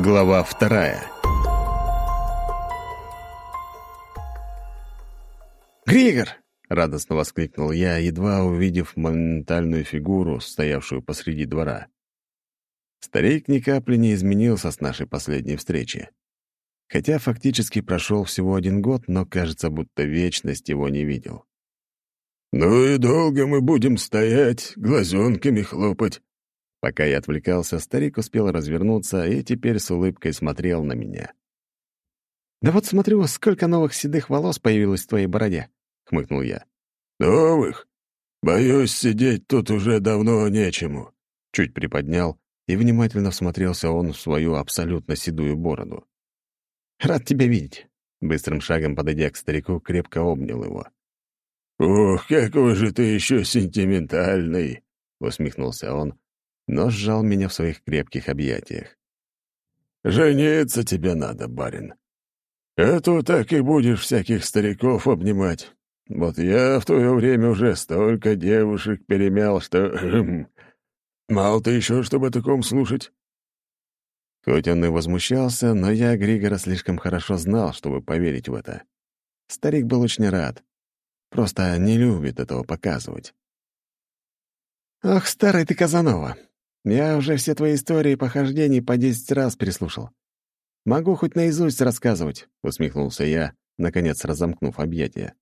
Глава вторая «Григор!» — радостно воскликнул я, едва увидев моментальную фигуру, стоявшую посреди двора. Старик ни капли не изменился с нашей последней встречи. Хотя фактически прошел всего один год, но кажется, будто вечность его не видел. «Ну и долго мы будем стоять, глазенками хлопать?» Пока я отвлекался, старик успел развернуться и теперь с улыбкой смотрел на меня. «Да вот смотрю, сколько новых седых волос появилось в твоей бороде», — хмыкнул я. «Новых? Боюсь, сидеть тут уже давно нечему», — чуть приподнял, и внимательно всмотрелся он в свою абсолютно седую бороду. «Рад тебя видеть», — быстрым шагом подойдя к старику, крепко обнял его. «Ох, какой же ты еще сентиментальный!» — усмехнулся он, но сжал меня в своих крепких объятиях. «Жениться тебе надо, барин. Это так и будешь всяких стариков обнимать. Вот я в твое время уже столько девушек перемял, что... Мало ты еще, чтобы о таком слушать». Хоть он и возмущался, но я Григора слишком хорошо знал, чтобы поверить в это. Старик был очень рад. Просто не любит этого показывать. «Ох, старый ты Казанова! Я уже все твои истории похождений по десять раз переслушал. Могу хоть наизусть рассказывать», — усмехнулся я, наконец разомкнув объятия.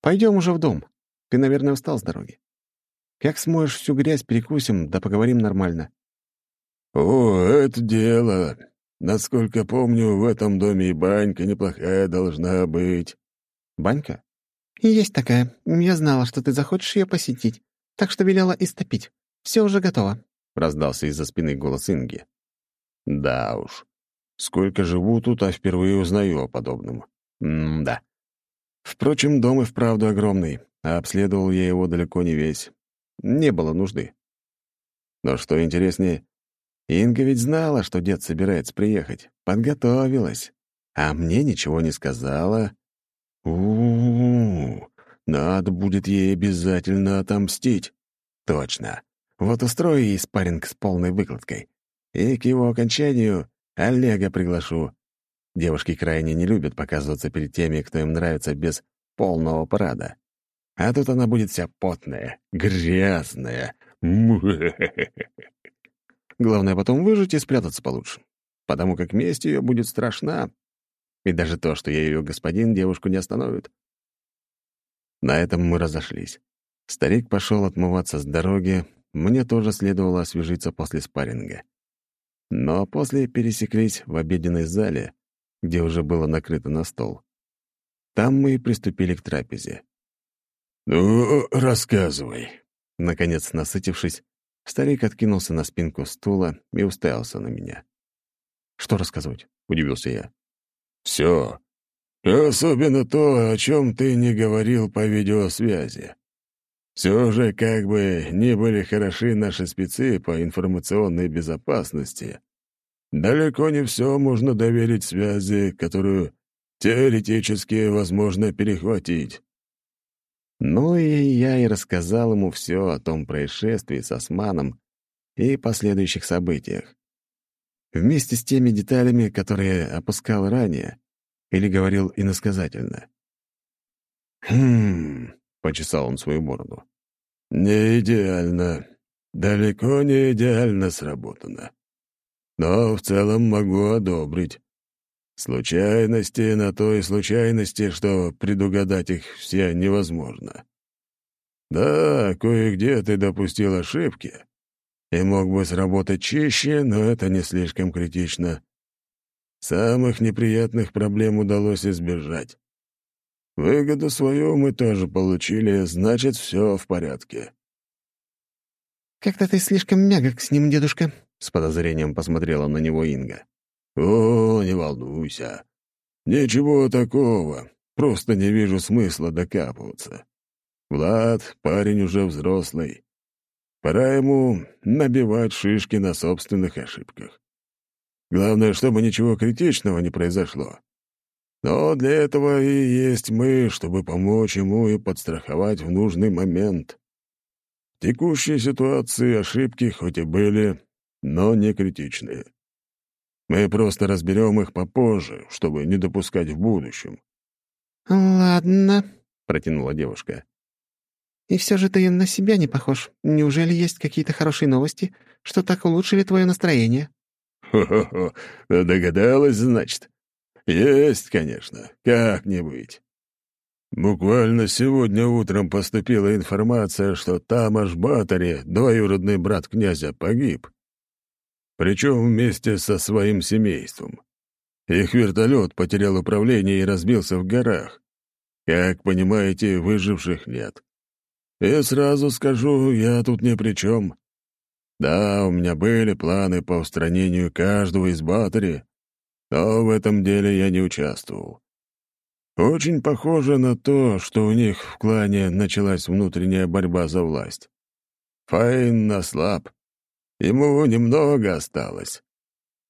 «Пойдем уже в дом. Ты, наверное, устал с дороги. Как смоешь всю грязь, перекусим, да поговорим нормально». «О, это дело. Насколько помню, в этом доме и банька неплохая должна быть». «Банька?» «Есть такая. Я знала, что ты захочешь ее посетить, так что велела истопить. Все уже готово», — раздался из-за спины голос Инги. «Да уж. Сколько живу тут, а впервые узнаю о подобном. М-да. Впрочем, дом и вправду огромный, а обследовал я его далеко не весь. Не было нужды. Но что интереснее, Инга ведь знала, что дед собирается приехать, подготовилась, а мне ничего не сказала. у у, -у надо будет ей обязательно отомстить. Точно. Вот устрою ей спарринг с полной выкладкой. И к его окончанию Олега приглашу. Девушки крайне не любят показываться перед теми, кто им нравится без полного парада. А тут она будет вся потная, грязная. Главное потом выжить и спрятаться получше, потому как месть ее будет страшна. И даже то, что я ее господин, девушку не остановит. На этом мы разошлись. Старик пошел отмываться с дороги, мне тоже следовало освежиться после спарринга. Но после пересеклись в обеденной зале, где уже было накрыто на стол. Там мы и приступили к трапезе. «Ну, рассказывай». Наконец, насытившись, старик откинулся на спинку стула и уставился на меня. «Что рассказывать?» — удивился я. «Все. Особенно то, о чем ты не говорил по видеосвязи. Все же, как бы ни были хороши наши спецы по информационной безопасности, далеко не все можно доверить связи, которую теоретически возможно перехватить. Ну и я и рассказал ему все о том происшествии с Османом и последующих событиях. Вместе с теми деталями, которые опускал ранее, или говорил иносказательно. «Хм...» — почесал он свою бороду. «Не идеально. Далеко не идеально сработано. Но в целом могу одобрить. Случайности на той случайности, что предугадать их все невозможно. Да, кое-где ты допустил ошибки и мог бы сработать чище, но это не слишком критично. Самых неприятных проблем удалось избежать. Выгоду свою мы тоже получили, значит, все в порядке. «Как-то ты слишком мягок с ним, дедушка», — с подозрением посмотрела на него Инга. «О, не волнуйся. Ничего такого. Просто не вижу смысла докапываться. Влад — парень уже взрослый. Пора ему набивать шишки на собственных ошибках. Главное, чтобы ничего критичного не произошло. Но для этого и есть мы, чтобы помочь ему и подстраховать в нужный момент. В текущей ситуации ошибки хоть и были, но не критичные. Мы просто разберем их попозже, чтобы не допускать в будущем». «Ладно», — протянула девушка. «И все же ты на себя не похож. Неужели есть какие-то хорошие новости, что так улучшили твое настроение?» «Хо-хо-хо, догадалась, значит?» «Есть, конечно, как не быть. Буквально сегодня утром поступила информация, что Тамаш Батари, двоюродный брат князя, погиб. Причем вместе со своим семейством. Их вертолет потерял управление и разбился в горах. Как понимаете, выживших нет. И сразу скажу, я тут ни при чем. Да, у меня были планы по устранению каждого из Батари, но в этом деле я не участвовал. Очень похоже на то, что у них в клане началась внутренняя борьба за власть. Файн наслаб. Ему немного осталось.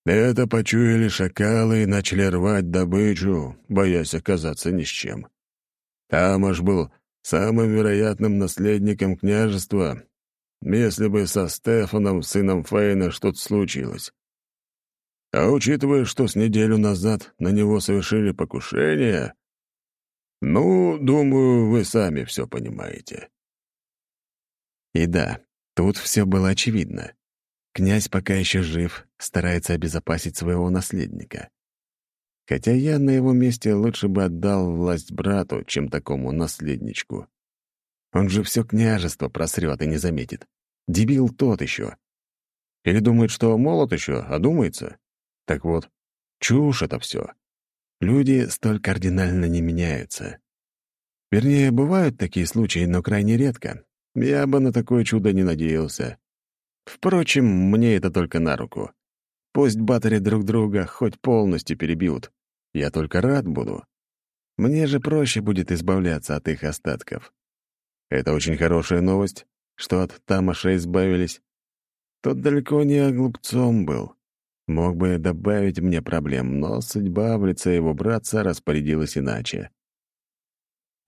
Это почуяли шакалы и начали рвать добычу, боясь оказаться ни с чем. Тамаш был самым вероятным наследником княжества, если бы со Стефаном, сыном Фейна, что-то случилось. А учитывая, что с неделю назад на него совершили покушение, ну, думаю, вы сами все понимаете. И да, тут все было очевидно. Князь пока еще жив, старается обезопасить своего наследника. Хотя я на его месте лучше бы отдал власть брату, чем такому наследничку. Он же все княжество просрет и не заметит. Дебил тот еще. Или думает, что молод еще, а думается? Так вот, чушь это все. Люди столь кардинально не меняются. Вернее, бывают такие случаи, но крайне редко. Я бы на такое чудо не надеялся. Впрочем, мне это только на руку. Пусть батари друг друга хоть полностью перебьют. Я только рад буду. Мне же проще будет избавляться от их остатков. Это очень хорошая новость, что от Тамаша избавились. Тот далеко не глупцом был. Мог бы добавить мне проблем, но судьба в лице его братца распорядилась иначе.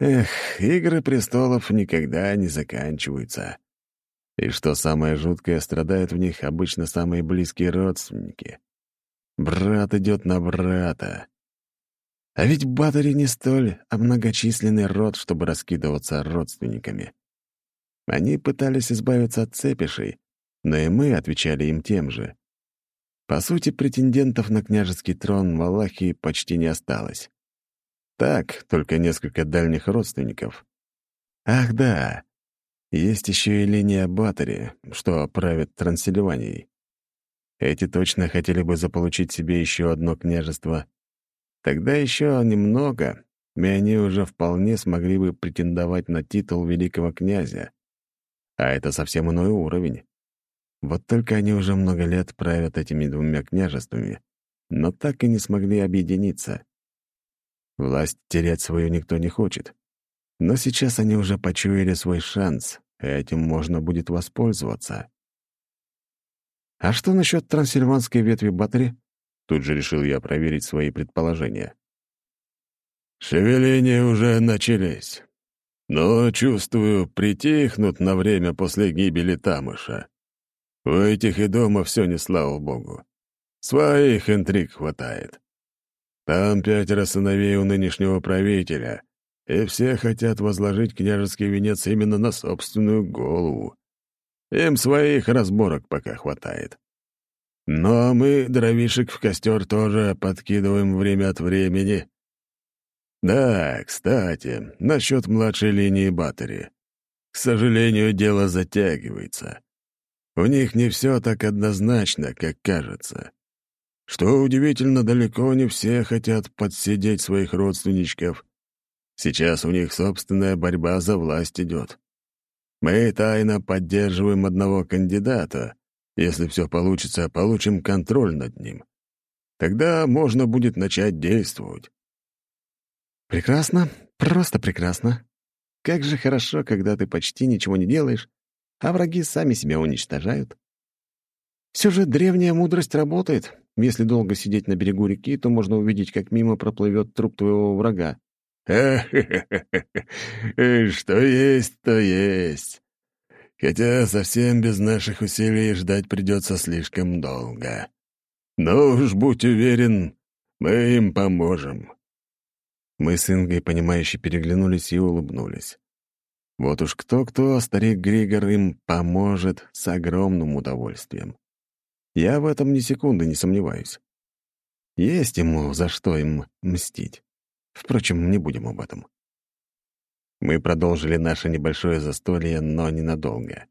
Эх, игры престолов никогда не заканчиваются. И что самое жуткое, страдают в них обычно самые близкие родственники. Брат идет на брата. А ведь Батари не столь, а многочисленный род, чтобы раскидываться родственниками. Они пытались избавиться от цепишей, но и мы отвечали им тем же. По сути, претендентов на княжеский трон в Аллахии почти не осталось. Так, только несколько дальних родственников. Ах да, есть еще и линия Батари, что правит Трансильванией. Эти точно хотели бы заполучить себе еще одно княжество. Тогда еще немного, и они уже вполне смогли бы претендовать на титул великого князя. А это совсем иной уровень. Вот только они уже много лет правят этими двумя княжествами, но так и не смогли объединиться. Власть терять свою никто не хочет. Но сейчас они уже почуяли свой шанс, и этим можно будет воспользоваться. «А что насчет трансильванской ветви Батари?» Тут же решил я проверить свои предположения. «Шевеления уже начались, но, чувствую, притихнут на время после гибели Тамыша. У этих и дома все не слава богу. Своих интриг хватает. Там пятеро сыновей у нынешнего правителя, и все хотят возложить княжеский венец именно на собственную голову. Им своих разборок пока хватает. Но мы дровишек в костер тоже подкидываем время от времени. Да, кстати, насчет младшей линии Батари. К сожалению, дело затягивается. У них не все так однозначно, как кажется. Что удивительно, далеко не все хотят подсидеть своих родственничков. Сейчас у них собственная борьба за власть идет. Мы тайно поддерживаем одного кандидата. Если все получится, получим контроль над ним. Тогда можно будет начать действовать. Прекрасно, просто прекрасно. Как же хорошо, когда ты почти ничего не делаешь, а враги сами себя уничтожают. Все же древняя мудрость работает. Если долго сидеть на берегу реки, то можно увидеть, как мимо проплывет труп твоего врага. Что есть, то есть. Хотя совсем без наших усилий ждать придется слишком долго. Но уж будь уверен, мы им поможем». Мы с Ингой, понимающе переглянулись и улыбнулись. Вот уж кто-кто, старик Григор им поможет с огромным удовольствием. Я в этом ни секунды не сомневаюсь. Есть ему за что им мстить. Впрочем, не будем об этом. Мы продолжили наше небольшое застолье, но ненадолго.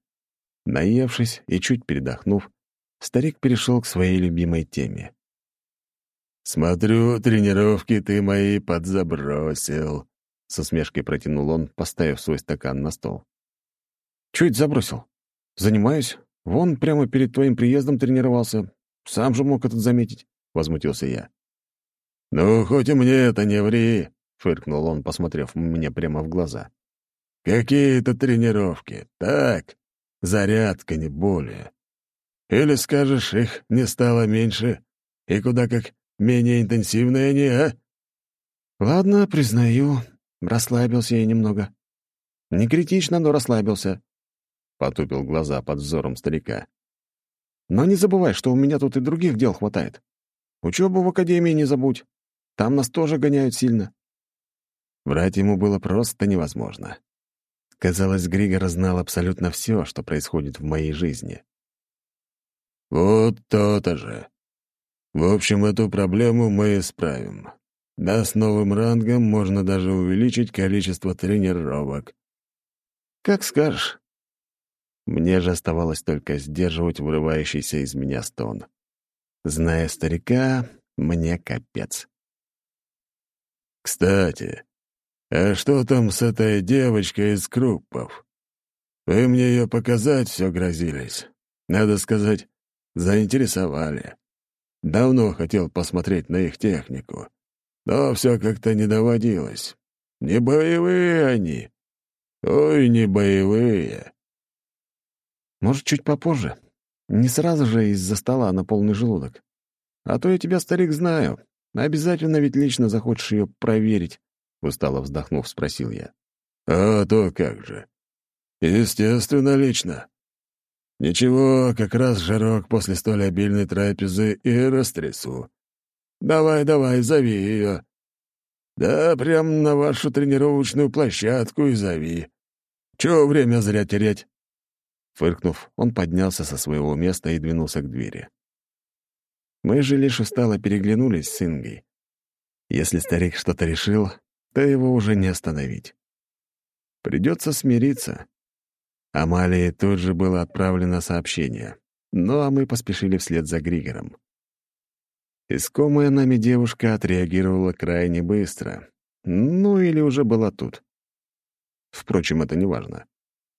Наевшись и чуть передохнув, старик перешел к своей любимой теме. «Смотрю, тренировки ты мои подзабросил», — с усмешкой протянул он, поставив свой стакан на стол. «Чуть забросил. Занимаюсь. Вон прямо перед твоим приездом тренировался. Сам же мог это заметить», — возмутился я. «Ну, хоть и мне это не ври», — фыркнул он, посмотрев мне прямо в глаза. «Какие-то тренировки. Так, зарядка, не более. Или скажешь, их не стало меньше, и куда как менее интенсивные они, а?» «Ладно, признаю, расслабился я немного. Не критично, но расслабился», — потупил глаза под взором старика. «Но не забывай, что у меня тут и других дел хватает. Учебу в академии не забудь. Там нас тоже гоняют сильно». Врать ему было просто невозможно. Казалось, Григор знал абсолютно все, что происходит в моей жизни. «Вот то-то же. В общем, эту проблему мы исправим. Да, с новым рангом можно даже увеличить количество тренировок». «Как скажешь». Мне же оставалось только сдерживать вырывающийся из меня стон. Зная старика, мне капец. «Кстати, а что там с этой девочкой из Круппов? Вы мне ее показать все грозились. Надо сказать, заинтересовали. Давно хотел посмотреть на их технику, но все как-то не доводилось. Не боевые они. Ой, не боевые. Может, чуть попозже. Не сразу же из-за стола на полный желудок. А то я тебя, старик, знаю. Обязательно ведь лично захочешь ее проверить, — устало вздохнув, спросил я. А то как же. Естественно, лично. Ничего, как раз жирок после столь обильной трапезы и растрясу. Давай, давай, зови ее. Да, прям на вашу тренировочную площадку и зови. Чего время зря терять?» Фыркнув, он поднялся со своего места и двинулся к двери. Мы же лишь устало переглянулись с Ингой. Если старик что-то решил, то его уже не остановить. Придется смириться. Амалии тут же было отправлено сообщение. Ну а мы поспешили вслед за Григором. Искомая нами девушка отреагировала крайне быстро. Ну или уже была тут. Впрочем, это не важно.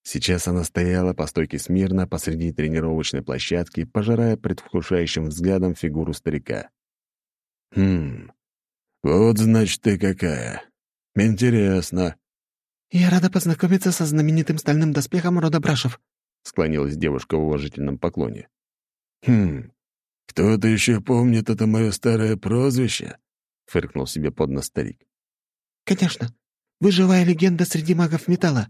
Сейчас она стояла по стойке смирно посреди тренировочной площадки, пожирая предвкушающим взглядом фигуру старика. «Хм, вот значит ты какая. Интересно. «Я рада познакомиться со знаменитым стальным доспехом рода Брашев», — склонилась девушка в уважительном поклоне. «Хм, кто-то еще помнит это мое старое прозвище?» — фыркнул себе под нос старик. «Конечно. Вы живая легенда среди магов металла.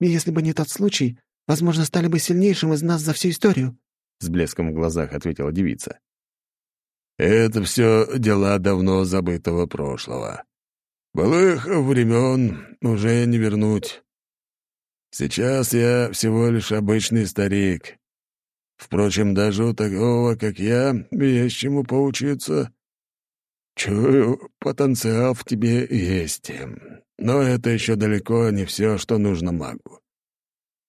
И если бы не тот случай, возможно, стали бы сильнейшим из нас за всю историю», — с блеском в глазах ответила девица. «Это все дела давно забытого прошлого. Былых времен уже не вернуть. Сейчас я всего лишь обычный старик. Впрочем, даже у такого, как я, есть чему поучиться. Чую, потенциал в тебе есть. Но это еще далеко не все, что нужно магу.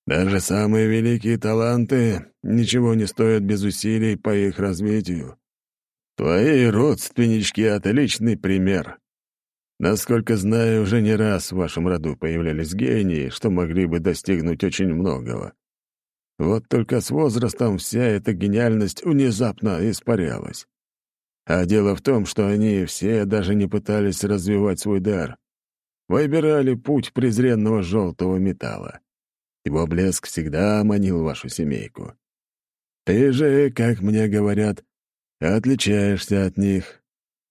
Даже самые великие таланты ничего не стоят без усилий по их развитию. Твои родственнички — отличный пример. Насколько знаю, уже не раз в вашем роду появлялись гении, что могли бы достигнуть очень многого. Вот только с возрастом вся эта гениальность внезапно испарялась. А дело в том, что они все даже не пытались развивать свой дар. Выбирали путь презренного желтого металла. Его блеск всегда манил вашу семейку. Ты же, как мне говорят, отличаешься от них.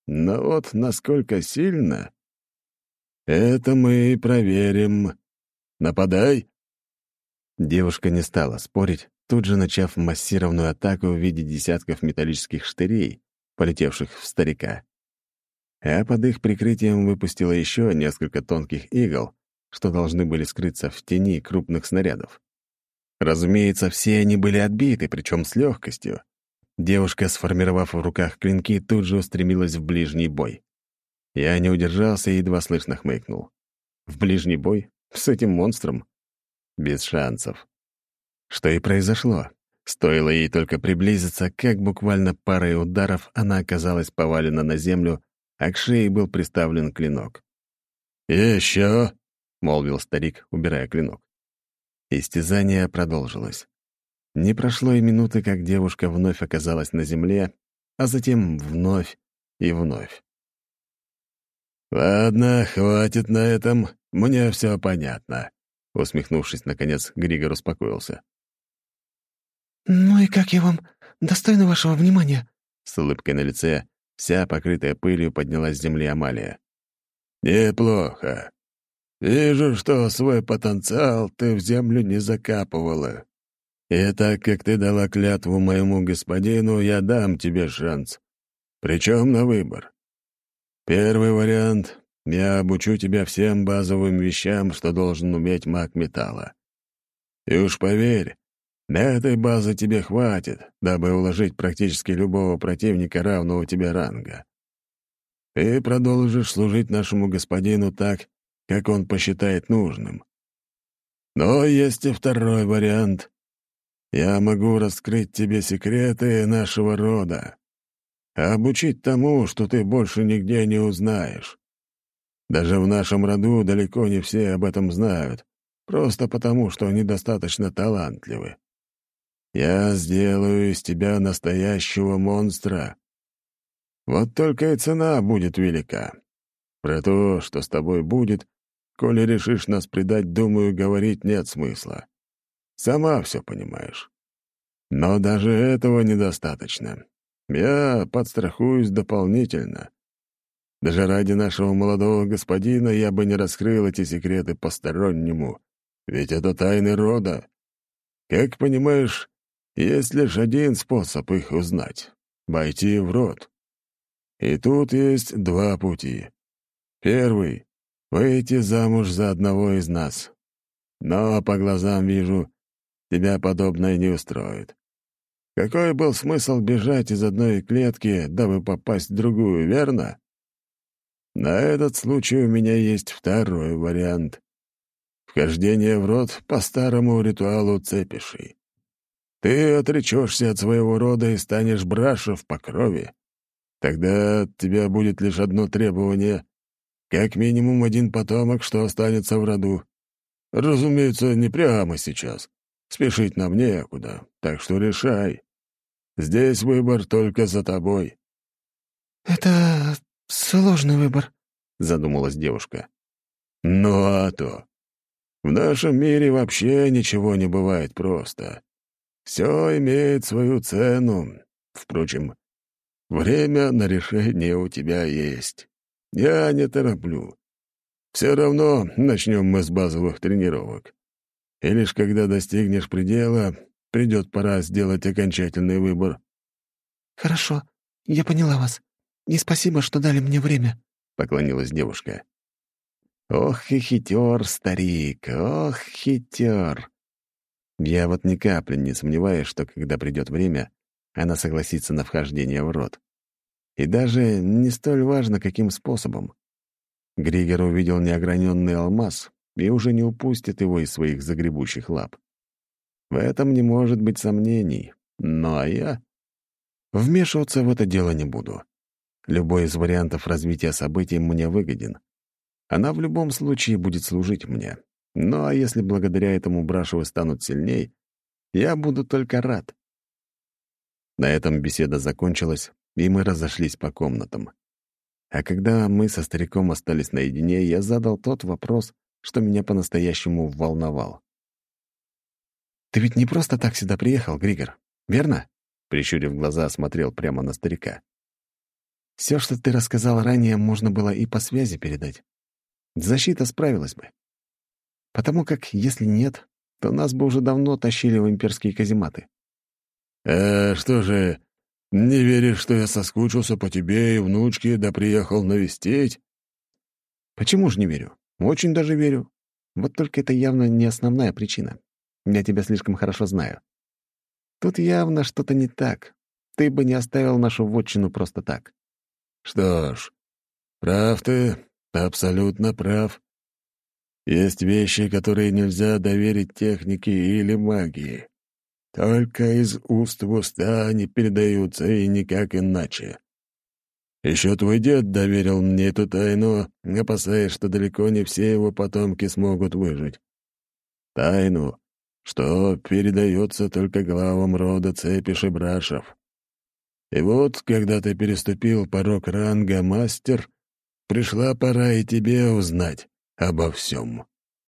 Но вот насколько сильно «Это мы и проверим. Нападай!» Девушка не стала спорить, тут же начав массированную атаку в виде десятков металлических штырей, полетевших в старика. А под их прикрытием выпустила еще несколько тонких игл, что должны были скрыться в тени крупных снарядов. Разумеется, все они были отбиты, причем с легкостью. Девушка, сформировав в руках клинки, тут же устремилась в ближний бой. Я не удержался и едва слышно хмыкнул. В ближний бой? С этим монстром? Без шансов. Что и произошло. Стоило ей только приблизиться, как буквально парой ударов она оказалась повалена на землю, а к шее был приставлен клинок. «Еще!» — молвил старик, убирая клинок. Истязание продолжилось. Не прошло и минуты, как девушка вновь оказалась на земле, а затем вновь и вновь. «Ладно, хватит на этом, мне все понятно», — усмехнувшись, наконец, Григор успокоился. «Ну и как я вам? Достойна вашего внимания?» С улыбкой на лице, вся покрытая пылью, поднялась с земли Амалия. «Неплохо. Вижу, что свой потенциал ты в землю не закапывала. И так как ты дала клятву моему господину, я дам тебе шанс. Причем на выбор. Первый вариант — я обучу тебя всем базовым вещам, что должен уметь маг металла. И уж поверь, этой базы тебе хватит, дабы уложить практически любого противника равного тебе ранга. Ты продолжишь служить нашему господину так, как он посчитает нужным. Но есть и второй вариант. Я могу раскрыть тебе секреты нашего рода, обучить тому, что ты больше нигде не узнаешь. Даже в нашем роду далеко не все об этом знают, просто потому, что они достаточно талантливы. Я сделаю из тебя настоящего монстра. Вот только и цена будет велика. Про то, что с тобой будет, коли решишь нас предать, думаю, говорить нет смысла. Сама все понимаешь. Но даже этого недостаточно. Я подстрахуюсь дополнительно. Даже ради нашего молодого господина я бы не раскрыл эти секреты постороннему, ведь это тайны рода. Как понимаешь, есть лишь один способ их узнать — войти в рот. И тут есть два пути. Первый — выйти замуж за одного из нас. Но по глазам вижу, тебя подобное не устроит. Какой был смысл бежать из одной клетки, дабы попасть в другую, верно? На этот случай у меня есть второй вариант. Вхождение в рот по старому ритуалу цепишей. Ты отречешься от своего рода и станешь брашев по крови. Тогда от тебя будет лишь одно требование — как минимум один потомок, что останется в роду. Разумеется, не прямо сейчас. Спешить нам некуда, так что решай. Здесь выбор только за тобой». «Это сложный выбор», — задумалась девушка. «Ну а то. В нашем мире вообще ничего не бывает просто. Все имеет свою цену. Впрочем, время на решение у тебя есть. Я не тороплю. Все равно начнем мы с базовых тренировок. И лишь когда достигнешь предела, придет пора сделать окончательный выбор. «Хорошо, я поняла вас. И спасибо, что дали мне время», — поклонилась девушка. «Ох и хитер, старик, ох, хитер!» Я вот ни капли не сомневаюсь, что когда придет время, она согласится на вхождение в рот. И даже не столь важно, каким способом. Григор увидел неограненный алмаз и уже не упустит его из своих загребущих лап. В этом не может быть сомнений. Ну а я... Вмешиваться в это дело не буду. Любой из вариантов развития событий мне выгоден. Она в любом случае будет служить мне. Ну а если благодаря этому Брашевы станут сильней, я буду только рад. На этом беседа закончилась, и мы разошлись по комнатам. А когда мы со стариком остались наедине, я задал тот вопрос, что меня по-настоящему волновал. «Ты ведь не просто так сюда приехал, Григор, верно?» Прищурив глаза, смотрел прямо на старика. «Все, что ты рассказал ранее, можно было и по связи передать. Защита справилась бы. Потому как, если нет, то нас бы уже давно тащили в имперские казематы. «Э, что же, Не веришь, что я соскучился по тебе и внучке, да приехал навестить?» «Почему же не верю? Очень даже верю. Вот только это явно не основная причина. Я тебя слишком хорошо знаю. Тут явно что-то не так. Ты бы не оставил нашу вотчину просто так». «Что ж, прав ты, абсолютно прав. Есть вещи, которые нельзя доверить технике или магии. Только из уст в уста они передаются, и никак иначе. Еще твой дед доверил мне эту тайну, опасаясь, что далеко не все его потомки смогут выжить. Тайну, что передается только главам рода цепи шибрашев. И вот, когда ты переступил порог ранга мастер, пришла пора и тебе узнать обо всем.